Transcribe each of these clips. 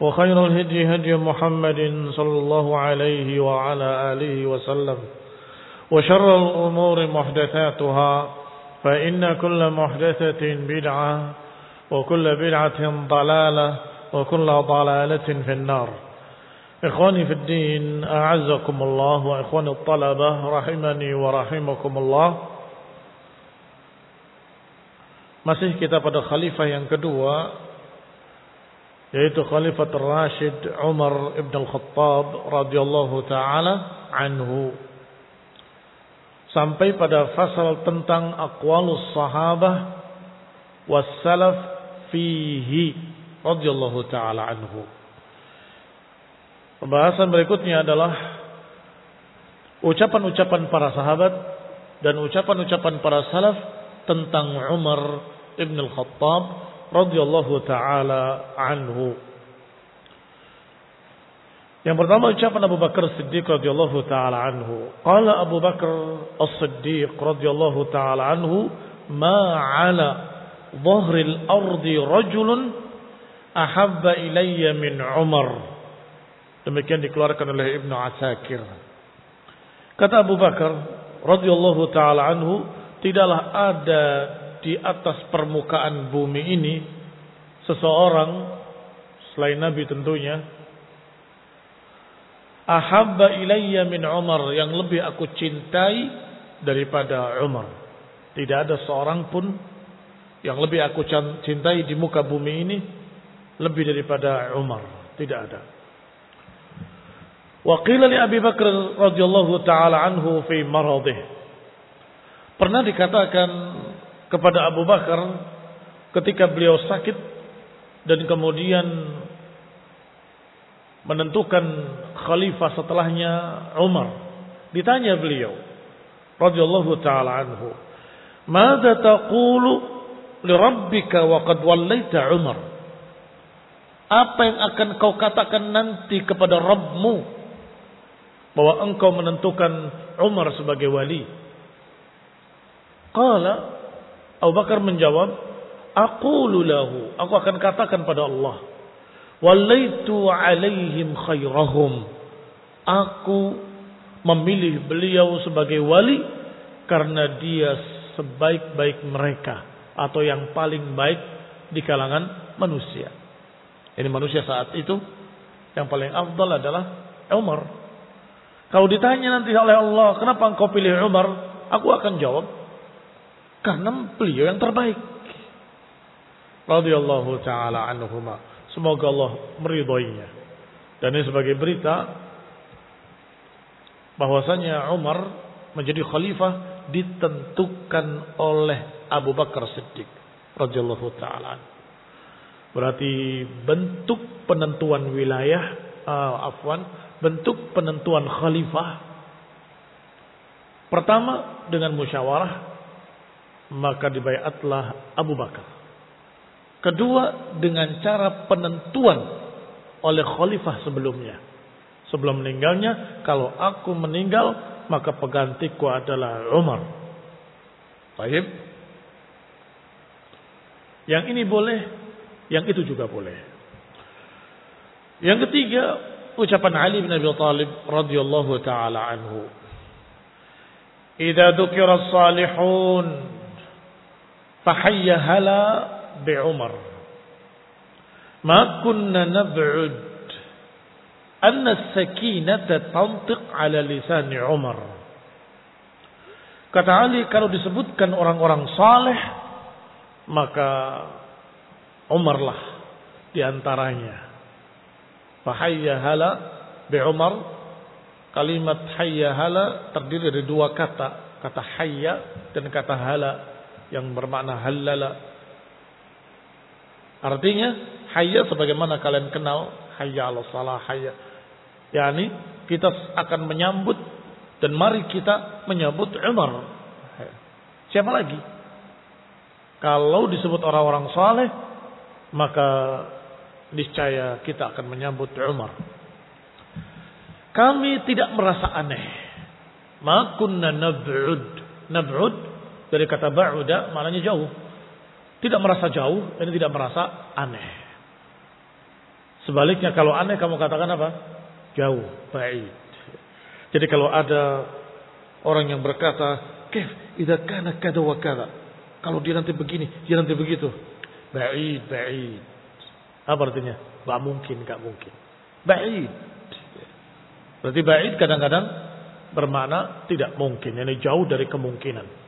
وخير الهدي هدي محمد صلى الله عليه وعلى آله وسلم. وشر الأمور محدثاتها فإن كل محدثة بدعة وكل بدعة ضلالة وكل ضلالة في النار. إخواني في الدين أعزكم الله وإخواني الطلبة رحمني ورحمكم الله. Masih kita pada khalifah yang kedua yaitu Khalifah Rashid Umar Ibn Al-Khattab radhiyallahu taala anhu. Sampai pada fasal tentang aqwalus sahabah was salaf fihi radhiyallahu taala anhu. Pembahasan berikutnya adalah ucapan-ucapan para sahabat dan ucapan-ucapan para salaf tentang Umar Ibn Al-Khattab radhiyallahu taala anhu. Yang pertama ucapan Abu Bakar Siddiq radhiyallahu taala anhu. Qala Abu Bakar As-Siddiq radhiyallahu taala anhu, "Ma 'ala dhahri al-ardi rajulun ahabba ilayya min Umar." Demikian dikeluarkan oleh Ibnu Asakir. Kata Abu Bakar radhiyallahu taala anhu, tidaklah ada di atas permukaan bumi ini seseorang selain Nabi tentunya ahabba ilayya min Umar yang lebih aku cintai daripada Umar. Tidak ada seorang pun yang lebih aku cintai di muka bumi ini lebih daripada Umar. Tidak ada. Wa qila li Abi Bakar radhiyallahu taala anhu fi maradih. Pernah dikatakan kepada Abu Bakar ketika beliau sakit dan kemudian menentukan khalifah setelahnya Umar. Ditanya beliau radhiyallahu taala anhu, "Madza taqulu li rabbika wa qad wallaita Umar?" Apa yang akan kau katakan nanti kepada Rabbmu bahwa engkau menentukan Umar sebagai wali? Qala Abu Bakar menjawab, "Aqulu lahu, aku akan katakan pada Allah, wallaitu alaihim khairahum." Aku memilih beliau sebagai wali karena dia sebaik-baik mereka atau yang paling baik di kalangan manusia. Ini manusia saat itu yang paling afdal adalah Umar. Kalau ditanya nanti oleh Allah, kenapa engkau pilih Umar? Aku akan jawab, karena beliau yang terbaik. Radhiyallahu taala anhuma. Semoga Allah meridhoinya. Dan ini sebagai berita bahwasanya Umar menjadi khalifah ditentukan oleh Abu Bakar Siddiq radhiyallahu taala. Berarti bentuk penentuan wilayah, uh, afwan, bentuk penentuan khalifah pertama dengan musyawarah maka dibayatlah Abu Bakar. Kedua dengan cara penentuan oleh khalifah sebelumnya. Sebelum meninggalnya, kalau aku meninggal, maka penggantiku adalah Umar. Baik. Yang ini boleh, yang itu juga boleh. Yang ketiga, ucapan Ali bin Abi Thalib radhiyallahu taala anhu. "Idza dzukira as-salihun fahayya hala bi Umar." Ma kunna nab'ud anna sakinata tantiq ala lisan Umar. Kata Ali kalau disebutkan orang-orang saleh maka Umar lah di antaranya. Fahayya hala bi Umar kalimat hayya hala terdiri dari dua kata, kata hayya dan kata hala yang bermakna halala. Artinya hayya sebagaimana kalian kenal hayya ala salah hayya yakni kita akan menyambut dan mari kita menyambut Umar. Siapa lagi? Kalau disebut orang-orang saleh, maka niscaya kita akan menyambut Umar. Kami tidak merasa aneh. Ma kunna nab'ud. Nab'ud dari kata ba'uda maknanya jauh. Tidak merasa jauh dan tidak merasa aneh. Sebaliknya kalau aneh kamu katakan apa? jauh, baik. Jadi kalau ada orang yang berkata, "Kef, idza kana kada wa kada." Kalau dia nanti begini, dia nanti begitu. Baik, baik. Apa artinya? Gak mungkin, gak mungkin. Baik. Berarti baik kadang-kadang bermakna tidak mungkin. Ini jauh dari kemungkinan.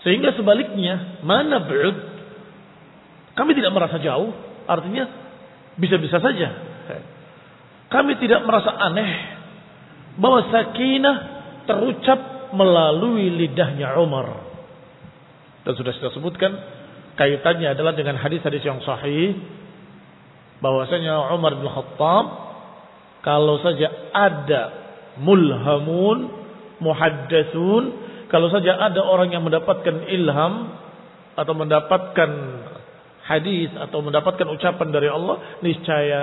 Sehingga sebaliknya, mana ba'ud? Kami tidak merasa jauh. Artinya bisa-bisa saja. Kami tidak merasa aneh bahwa sakinah terucap melalui lidahnya Umar. Dan sudah kita sebutkan kaitannya adalah dengan hadis-hadis yang sahih bahwasanya Umar bin Khattab kalau saja ada mulhamun, muhaddatsun, kalau saja ada orang yang mendapatkan ilham atau mendapatkan hadis atau mendapatkan ucapan dari Allah, niscaya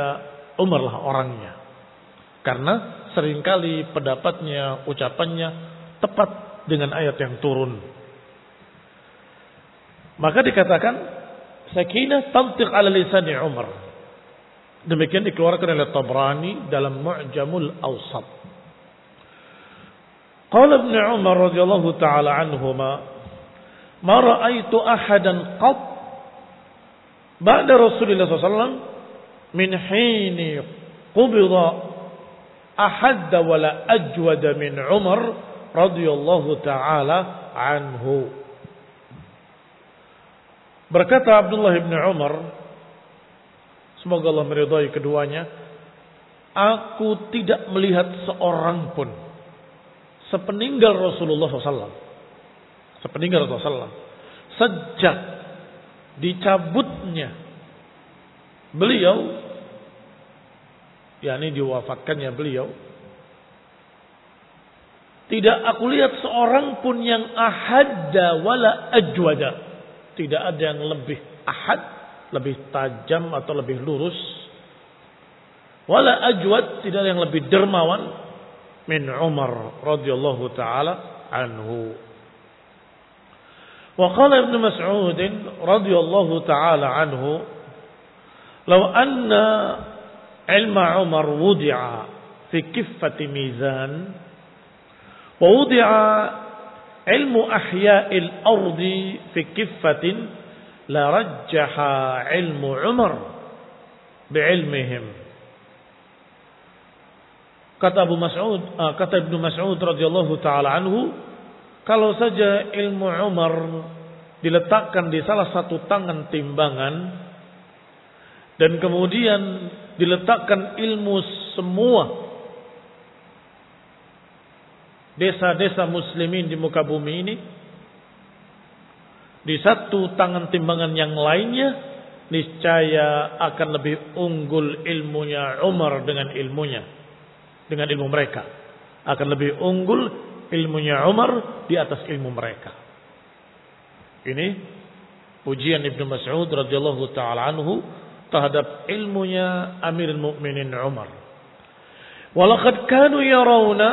Umar lah orangnya. Karena sering kali pendapatnya, ucapannya tepat dengan ayat yang turun. Maka dikatakan sakinah tantiq ala lisani Umar. Demikian dikeluarkan oleh Tabrani dalam Mu'jamul Awsat. Qala Ibn Umar radhiyallahu taala anhuma, "Ma ra'aitu ahadan qat ba'da Rasulullah sallallahu min hini qubida ahad wala ajwad min Umar radhiyallahu taala anhu. Berkata Abdullah bin Umar, semoga Allah meridai keduanya, aku tidak melihat seorang pun sepeninggal Rasulullah SAW, sepeninggal Rasulullah SAW, sejak dicabutnya beliau yakni diwafatkannya beliau tidak aku lihat seorang pun yang ahadda wala ajwada. Tidak ada yang lebih ahad lebih tajam atau lebih lurus. Wala ajwad tidak ada yang lebih dermawan من عمر رضي الله تعالى عنه. وقال ابن مسعود رضي الله تعالى عنه لو أن علم عمر وضع في كفة ميزان ووضع علم أحياء الأرض في كفة لرجح علم عمر بعلمهم. Kata Abu Mas'ud, uh, kata Ibnu Mas'ud radhiyallahu taala anhu, kalau saja ilmu Umar diletakkan di salah satu tangan timbangan, dan kemudian diletakkan ilmu semua desa-desa muslimin di muka bumi ini di satu tangan timbangan yang lainnya niscaya akan lebih unggul ilmunya Umar dengan ilmunya dengan ilmu mereka. Akan lebih unggul ilmunya Umar di atas ilmu mereka. Ini pujian Ibnu Mas'ud radhiyallahu taala anhu terhadap ilmunya Amirul Mukminin Umar. Walaqad kanu yarawna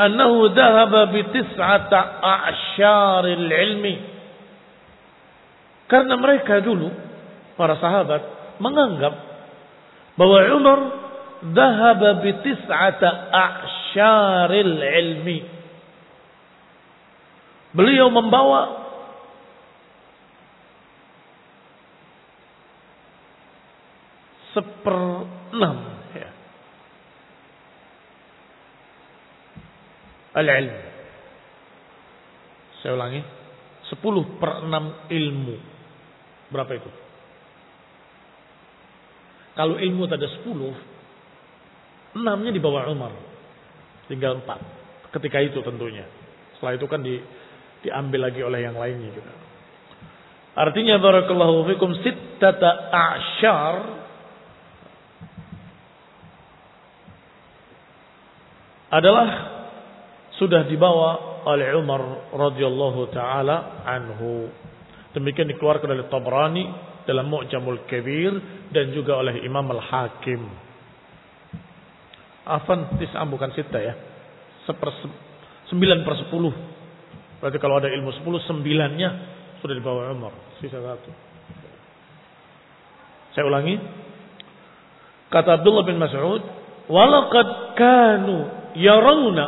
annahu dhahaba bi tis'ata a'syaril ilmi. Karena mereka dulu, para sahabat, menganggap bahwa Umar dahaba bitis'ata a'syaril ilmi. Beliau membawa seperenam ya. al-ilm. Saya ulangi, sepuluh per enam ilmu Berapa itu? Kalau ilmu ada 10, enamnya di bawah Umar. Tinggal empat. Ketika itu tentunya. Setelah itu kan di, diambil lagi oleh yang lainnya juga. Artinya barakallahu fikum sittata a'syar adalah sudah dibawa oleh Umar radhiyallahu taala anhu. Demikian dikeluarkan oleh Tabrani dalam Mu'jamul Kabir dan juga oleh Imam Al-Hakim. Afan tis'ah bukan sita ya. Seper, sembilan per sepuluh. Berarti kalau ada ilmu sepuluh, sembilannya sudah dibawa Umar. Sisa satu. Saya ulangi. Kata Abdullah bin Mas'ud. Walaqad kanu yarawna.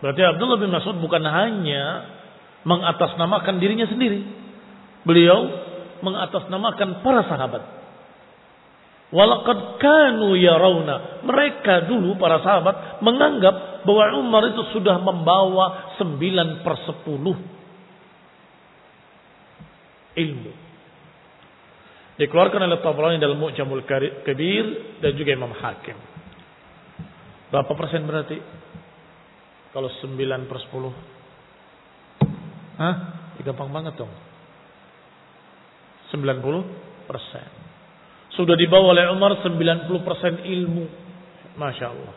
Berarti Abdullah bin Mas'ud bukan hanya mengatasnamakan dirinya sendiri Beliau mengatasnamakan para sahabat. Walaqad kanu yarawna. Mereka dulu para sahabat menganggap bahwa Umar itu sudah membawa sembilan per sepuluh ilmu. Dikeluarkan oleh Tabrani dalam Mu'jamul Kabir dan juga Imam Hakim. Berapa persen berarti? Kalau sembilan per sepuluh? Hah? Gampang banget dong. 90 persen. Sudah dibawa oleh Umar 90 persen ilmu. Masya Allah.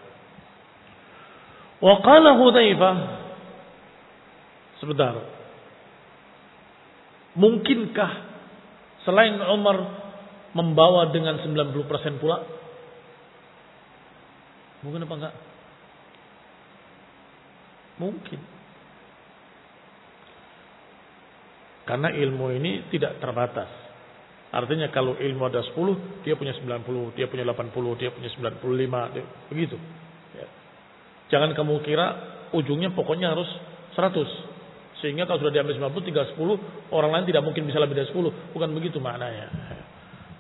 Wa qala Hudzaifah Sebentar. Mungkinkah selain Umar membawa dengan 90% persen pula? Mungkin apa enggak? Mungkin. Karena ilmu ini tidak terbatas. Artinya kalau ilmu ada 10, dia punya 90, dia punya 80, dia punya 95, dia, begitu. Ya. Jangan kamu kira ujungnya pokoknya harus 100. Sehingga kalau sudah diambil 90, tinggal 10, orang lain tidak mungkin bisa lebih dari 10. Bukan begitu maknanya.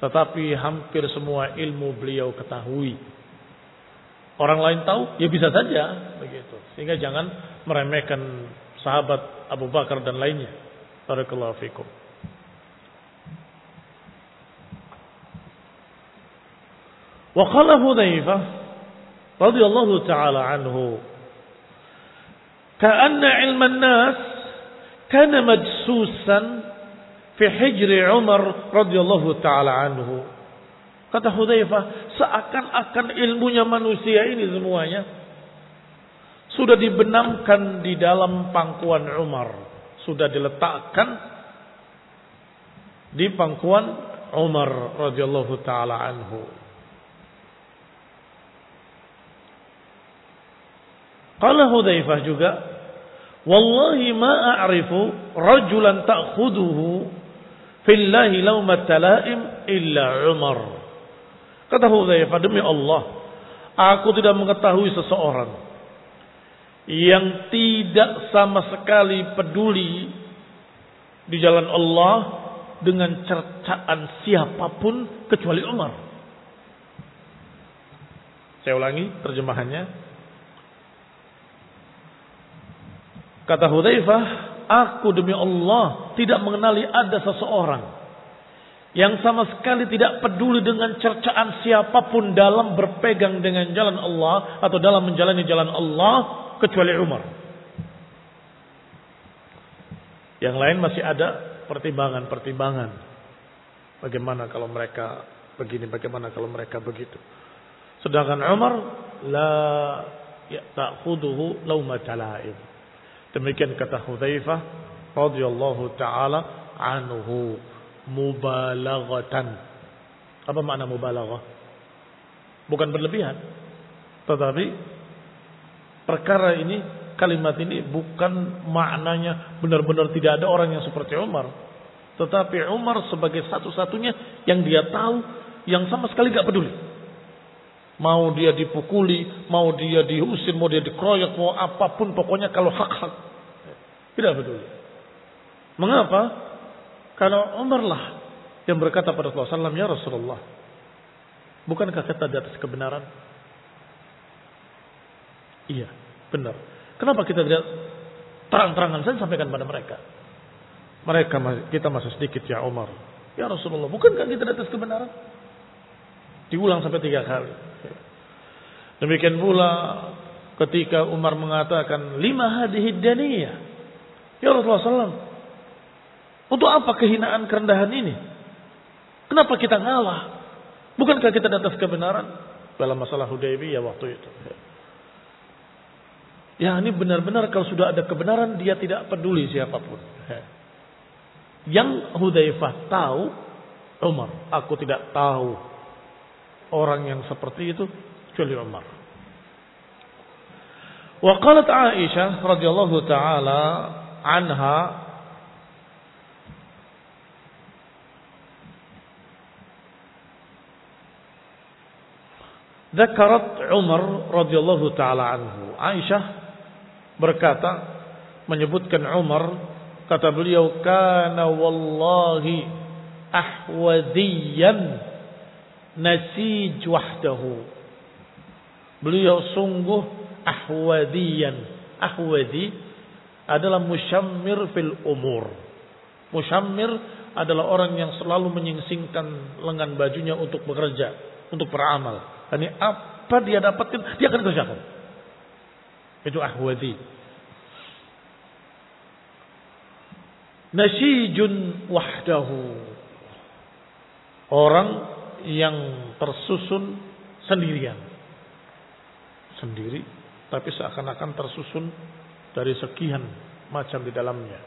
Tetapi hampir semua ilmu beliau ketahui. Orang lain tahu, ya bisa saja begitu. Sehingga jangan meremehkan sahabat Abu Bakar dan lainnya. Barakallahu fikum. وقال حذيفة رضي الله تعالى عنه كأن علم الناس كان مجسوسا في حجر عمر رضي الله تعالى عنه Kata Hudzaifah, seakan-akan ilmunya manusia ini semuanya sudah dibenamkan di dalam pangkuan Umar, sudah diletakkan di pangkuan Umar radhiyallahu taala anhu. Qala Hudzaifah juga, "Wallahi ma a'rifu rajulan ta'khuduhu fillahi laumat talaim illa Umar." Kata Hudzaifah, "Demi Allah, aku tidak mengetahui seseorang yang tidak sama sekali peduli di jalan Allah dengan cercaan siapa pun kecuali Umar." Saya ulangi terjemahannya. Kata Hudzaifah, aku demi Allah tidak mengenali ada seseorang yang sama sekali tidak peduli dengan cercaan siapa pun dalam berpegang dengan jalan Allah atau dalam menjalani jalan Allah kecuali Umar. Yang lain masih ada pertimbangan-pertimbangan. Bagaimana kalau mereka begini, bagaimana kalau mereka begitu. Sedangkan Umar la ya ta'khuduhu laumata. Demikian kata Hudzaifah radhiyallahu taala anhu mubalaghatan. Apa makna mubalaghah? Bukan berlebihan. Tetapi perkara ini kalimat ini bukan maknanya benar-benar tidak ada orang yang seperti Umar. Tetapi Umar sebagai satu-satunya yang dia tahu yang sama sekali gak peduli. Mau dia dipukuli, mau dia diusir, mau dia dikeroyok, mau apa pun pokoknya kalau hak-hak. Tidak peduli. Mengapa? Karena Umar lah yang berkata pada Rasulullah SAW, Ya Rasulullah, bukankah kita di atas kebenaran? Iya, benar. Kenapa kita tidak terang-terangan saja sampaikan pada mereka? Mereka kita masih sedikit ya Umar. Ya Rasulullah, bukankah kita di atas kebenaran? Diulang sampai tiga kali. Demikian pula ketika Umar mengatakan lima hadihid daniyah. Ya Rasulullah SAW, untuk apa kehinaan kerendahan ini? Kenapa kita ngalah? Bukankah kita di atas kebenaran? Dalam masalah Hudaybiyah waktu itu. Ya ini benar-benar kalau sudah ada kebenaran dia tidak peduli siapa pun. Yang Hudzaifah tahu Umar, aku tidak tahu orang yang seperti itu kecuali Umar. Wa qalat Aisyah radhiyallahu taala anha Zakarat Umar radhiyallahu taala anhu. Aisyah berkata menyebutkan Umar kata beliau kana wallahi ahwadiyan nasij wahdahu. Beliau sungguh ahwadiyan. Ahwadi adalah musyammir fil umur. Musyammir adalah orang yang selalu menyingsingkan lengan bajunya untuk bekerja, untuk beramal. Dan apa dia dapatkan, dia akan kerjakan. Itu ahwadi. Nasijun wahdahu. Orang yang tersusun sendirian. Sendiri, tapi seakan-akan tersusun dari sekian macam di dalamnya.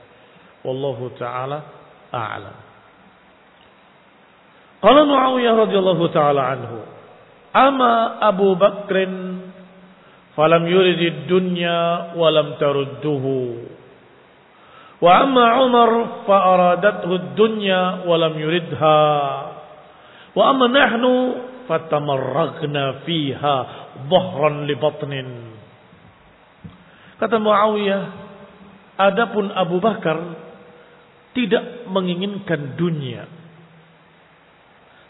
Wallahu taala a'lam. Qala Muawiyah radhiyallahu taala anhu, "Ama Abu Bakrin falam yurid dunya wa lam tarudduhu." Wa amma Umar fa aradathu ad-dunya wa lam yuridha. Wa amma nahnu fatamarragna fiha dhahran li batnin. Kata Muawiyah, adapun Abu Bakar tidak menginginkan dunia.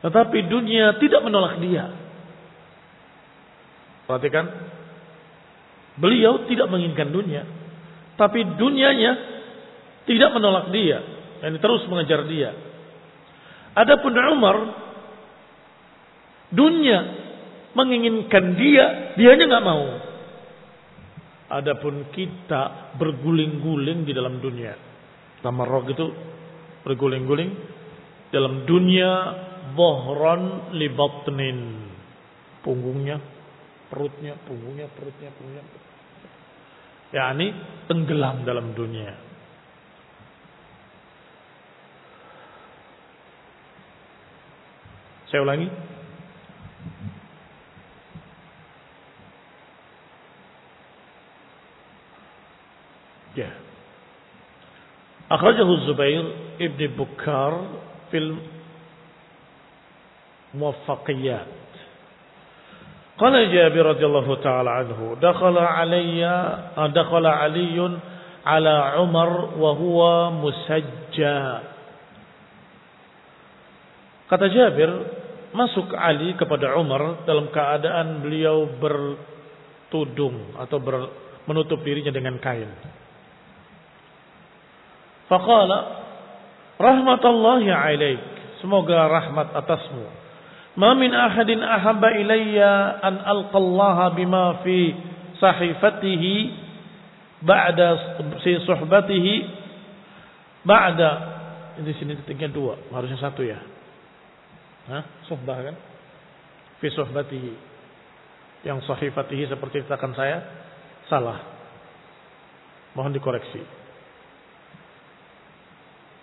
Tetapi dunia tidak menolak dia. Perhatikan. Beliau tidak menginginkan dunia. Tapi dunianya tidak menolak dia. Dan terus mengejar dia. Adapun Umar Dunia menginginkan dia, dianya nggak mau. Adapun kita berguling-guling di dalam dunia. Tamarrog itu berguling-guling dalam dunia bohron libatnin. Punggungnya, perutnya, punggungnya, perutnya, punggungnya. Ya, ini tenggelam dalam dunia. Saya ulangi. Ya. Akhrajahu Zubair ibn Bukkar fil Muwaffaqiyat. قال جابر رضي الله تعالى عنه دخل علي دخل علي على عمر وهو مسجى Kata Jabir, masuk Ali kepada Umar dalam keadaan beliau bertudung atau ber, menutup dirinya dengan kain. Faqala rahmatullahi alaik. Semoga rahmat atasmu. Ma min ahadin ahabba ilayya an alqallaha bima fi sahifatihi ba'da si suhbatihi Ba'da di sini titiknya dua, harusnya satu ya. Hah? Suhbah kan? Fi suhbatihi. Yang sahifatihi seperti katakan saya salah. Mohon dikoreksi.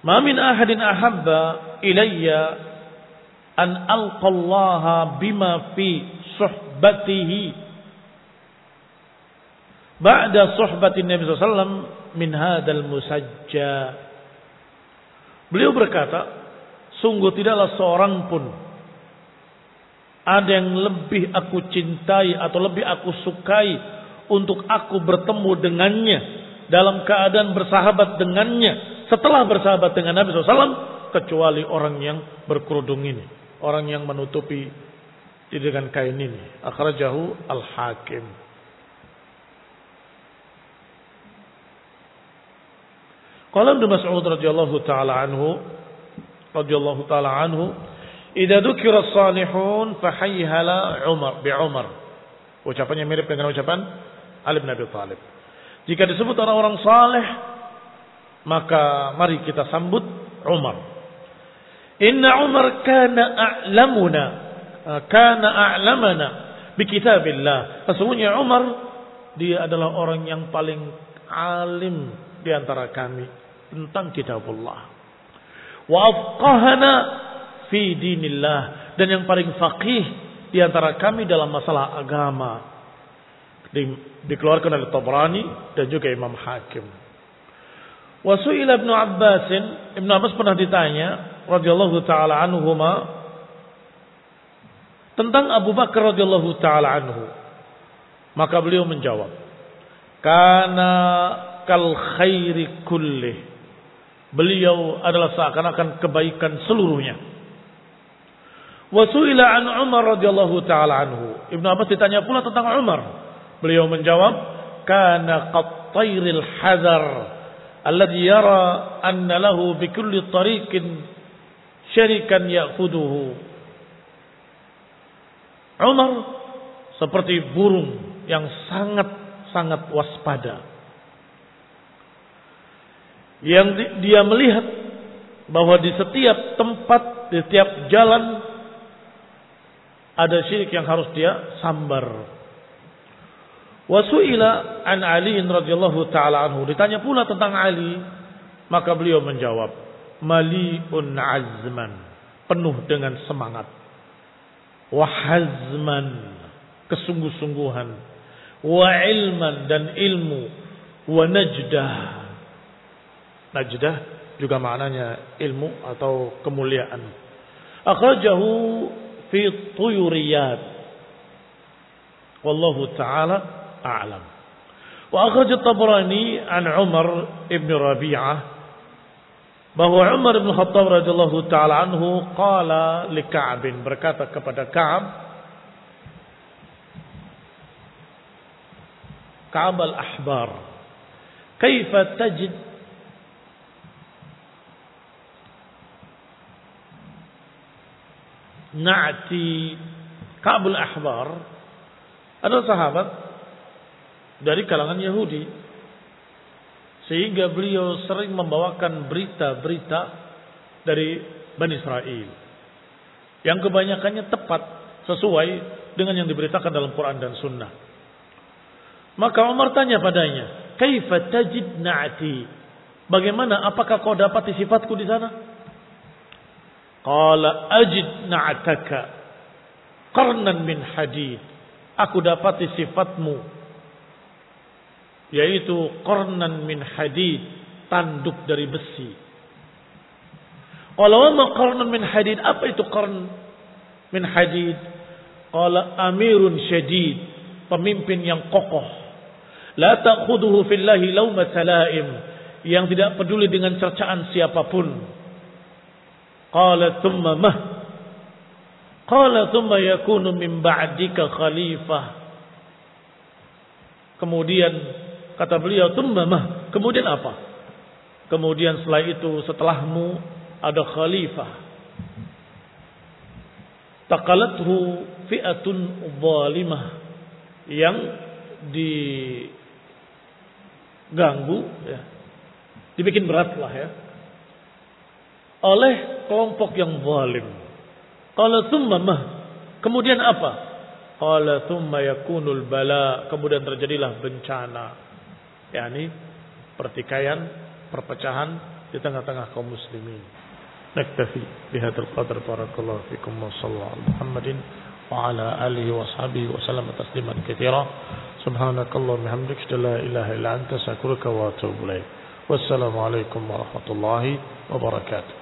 Ma min ahadin ahabba ilayya an alqallaha bima fi suhbatihi. Ba'da suhbatin Nabi SAW min hadal musajja. Beliau berkata, sungguh tidaklah seorang pun ada yang lebih aku cintai atau lebih aku sukai untuk aku bertemu dengannya dalam keadaan bersahabat dengannya setelah bersahabat dengan Nabi SAW kecuali orang yang berkerudung ini orang yang menutupi dengan kain ini akhrajahu al-hakim Qala Ibnu Mas'ud radhiyallahu taala anhu radhiyallahu taala anhu, "Idza dzukira as-salihun fahayhala Umar bi Umar." Ucapannya mirip dengan ucapan Ali bin Abi Thalib. Jika disebut orang-orang saleh, maka mari kita sambut Umar. Inna Umar kana a'lamuna kana a'lamana bi kitabillah. Sesungguhnya Umar dia adalah orang yang paling alim di antara kami tentang kitabullah. Wa afqahana fi dinillah dan yang paling faqih di antara kami dalam masalah agama. Di, dikeluarkan oleh Tabrani dan juga Imam Hakim. Wa su'ila Ibnu Abbas, Ibnu Abbas pernah ditanya radhiyallahu taala anhuma tentang Abu Bakar radhiyallahu taala anhu. Maka beliau menjawab, "Kana kal khairi kullih." Beliau adalah seakan-akan kebaikan seluruhnya. Wasuila an Umar radhiyallahu taala anhu. Ibnu Abbas ditanya pula tentang Umar. Beliau menjawab, "Kana qattairil hazar alladhi yara anna lahu bi kulli tariqin syarikan ya'khuduhu." Umar seperti burung yang sangat-sangat waspada yang dia melihat bahwa di setiap tempat, di setiap jalan ada syirik yang harus dia sambar. Wasuila an Ali radhiyallahu taala anhu. Ditanya pula tentang Ali, maka beliau menjawab, "Maliun azman." Penuh dengan semangat. Wahazman, kesungguh-sungguhan. Wa ilman dan ilmu. Wa najdah Najdah juga maknanya ilmu atau kemuliaan. Akhrajahu fi tuyuriyat. Wallahu taala Wa akhraj at-Tabrani an Umar ibn Rabi'ah bahwa Umar bin Khattab radhiyallahu taala anhu qala li Ka'b berkata kepada Ka'ab Ka'ab al-Ahbar kaifa tajid Na'ti Ka'bul Ahbar adalah sahabat dari kalangan Yahudi. Sehingga beliau sering membawakan berita-berita dari Bani Israel. Yang kebanyakannya tepat sesuai dengan yang diberitakan dalam Quran dan Sunnah. Maka Umar tanya padanya, Kaifa tajid na'ati? Bagaimana? Apakah kau dapat sifatku di sana? Qala ajid na'ataka qarnan min hadid. Aku dapati sifatmu yaitu qarnan min hadid, tanduk dari besi. Qala wa ma qarnan min hadid? Apa itu qarn min hadid? Qala amirun syadid, pemimpin yang kokoh. La ta'khuduhu fillahi lawma talaim, yang tidak peduli dengan cercaan siapa pun Qala thumma mah. Qala thumma yakunu min ba'dika khalifah. Kemudian kata beliau thumma mah. Kemudian apa? Kemudian setelah itu setelahmu ada khalifah. Taqalathu fi'atun zalimah yang diganggu ya. Dibikin berat lah ya oleh kelompok yang zalim. Qala mah. Kemudian apa? Qala thumma yakunul bala. Kemudian terjadilah bencana. Yakni pertikaian, perpecahan di tengah-tengah kaum muslimin. Naktafi bihadzal qadar barakallahu fikum wa sallallahu Muhammadin wa ala alihi wa sahbihi wa sallam tasliman katsira. Subhanakallahumma hamdika la ilaha illa anta astaghfiruka wa atubu ilaik. Wassalamu alaikum warahmatullahi wabarakatuh.